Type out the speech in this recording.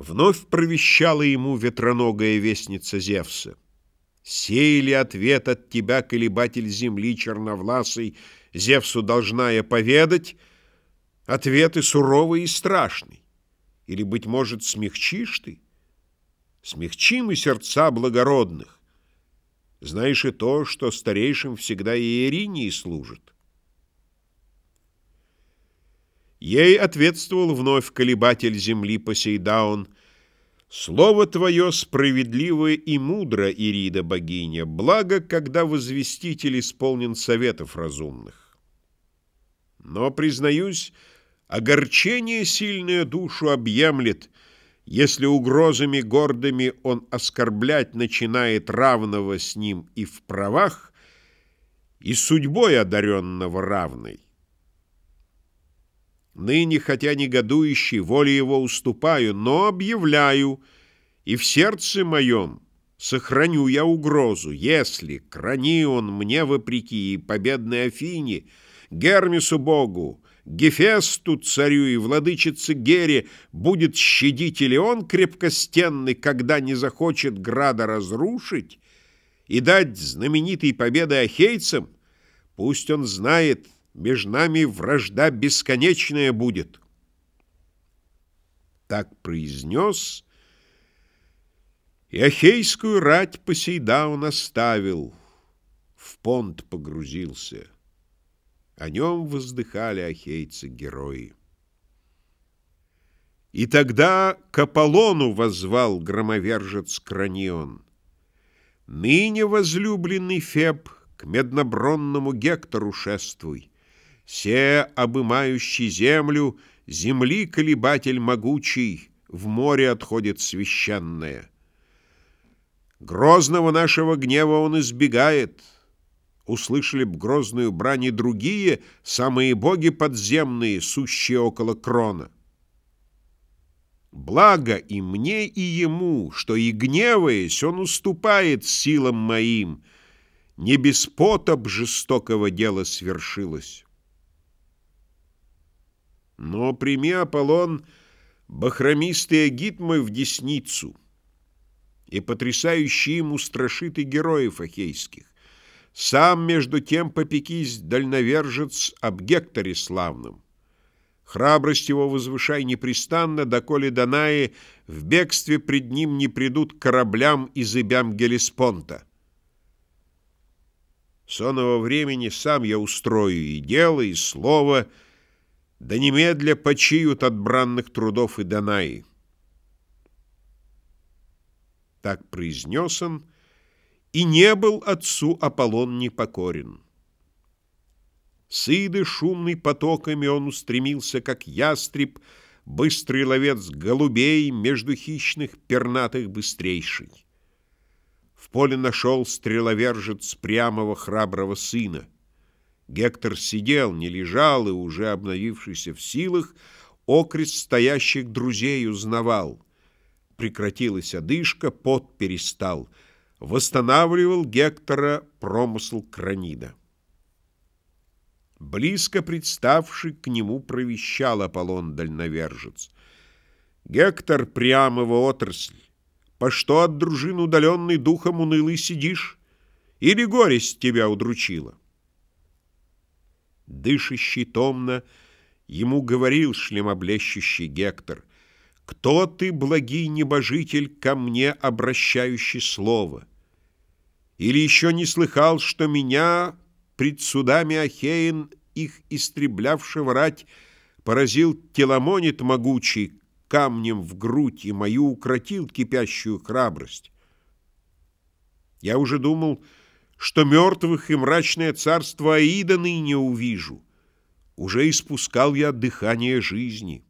Вновь провещала ему ветроногая вестница Зевса. «Сей ли ответ от тебя, колебатель земли черновласый, Зевсу должна я поведать? Ответы суровый и страшный. Или, быть может, смягчишь ты? Смягчим и сердца благородных. Знаешь и то, что старейшим всегда Иеринии служит». Ей ответствовал вновь колебатель земли Посейдаун. «Слово твое справедливое и мудро, Ирида богиня, благо, когда возвеститель исполнен советов разумных. Но, признаюсь, огорчение сильное душу объемлет, если угрозами гордыми он оскорблять начинает равного с ним и в правах, и судьбой одаренного равной. Ныне, хотя негодующий, воле его уступаю, но объявляю, и в сердце моем сохраню я угрозу, если крани он мне вопреки и победной Афине, Гермесу богу, Гефесту царю и владычице Гере будет щадить или он крепкостенный, когда не захочет града разрушить и дать знаменитой победы ахейцам, пусть он знает — между нами вражда бесконечная будет. Так произнес, и Ахейскую рать Посейдаун оставил, в понт погрузился. О нем воздыхали ахейцы-герои. И тогда к Аполлону возвал громовержец Кранион. «Ныне, возлюбленный Феб, к меднобронному Гектору шествуй. Се, обымающий землю, земли колебатель могучий, в море отходит священное. Грозного нашего гнева он избегает. Услышали б грозную брань и другие, самые боги подземные, сущие около крона. Благо и мне, и ему, что и гневаясь, он уступает силам моим, не без потоп жестокого дела свершилось. Но прими, Аполлон, бахромистый агит мой в десницу, и потрясающий им устрашит и героев ахейских. Сам, между тем, попекись, дальновержец, об Гекторе славном. Храбрость его возвышай непрестанно, доколе Данаи в бегстве пред ним не придут кораблям и зыбям Гелеспонта. Сонного времени сам я устрою и дело, и слово — да немедля почиют от бранных трудов и Данаи. Так произнес он, и не был отцу Аполлон непокорен. Сыды шумный потоками он устремился, как ястреб, быстрый ловец голубей между хищных пернатых быстрейший. В поле нашел стреловержец прямого храброго сына. Гектор сидел, не лежал и, уже обновившийся в силах, окрест стоящих друзей узнавал. Прекратилась одышка, пот перестал. Восстанавливал Гектора промысл Кранида. Близко представший к нему провещал Аполлон дальновержец. «Гектор, прямого отрасль, по что от дружин удаленный духом унылый сидишь? Или горесть тебя удручила?» Дышащий томно, ему говорил шлемоблещущий Гектор, «Кто ты, благий небожитель, ко мне обращающий слово? Или еще не слыхал, что меня пред судами Ахеин, их истреблявшего рать, поразил теломонит могучий камнем в грудь и мою укротил кипящую храбрость? Я уже думал, что мертвых и мрачное царство Аида ныне увижу. Уже испускал я дыхание жизни».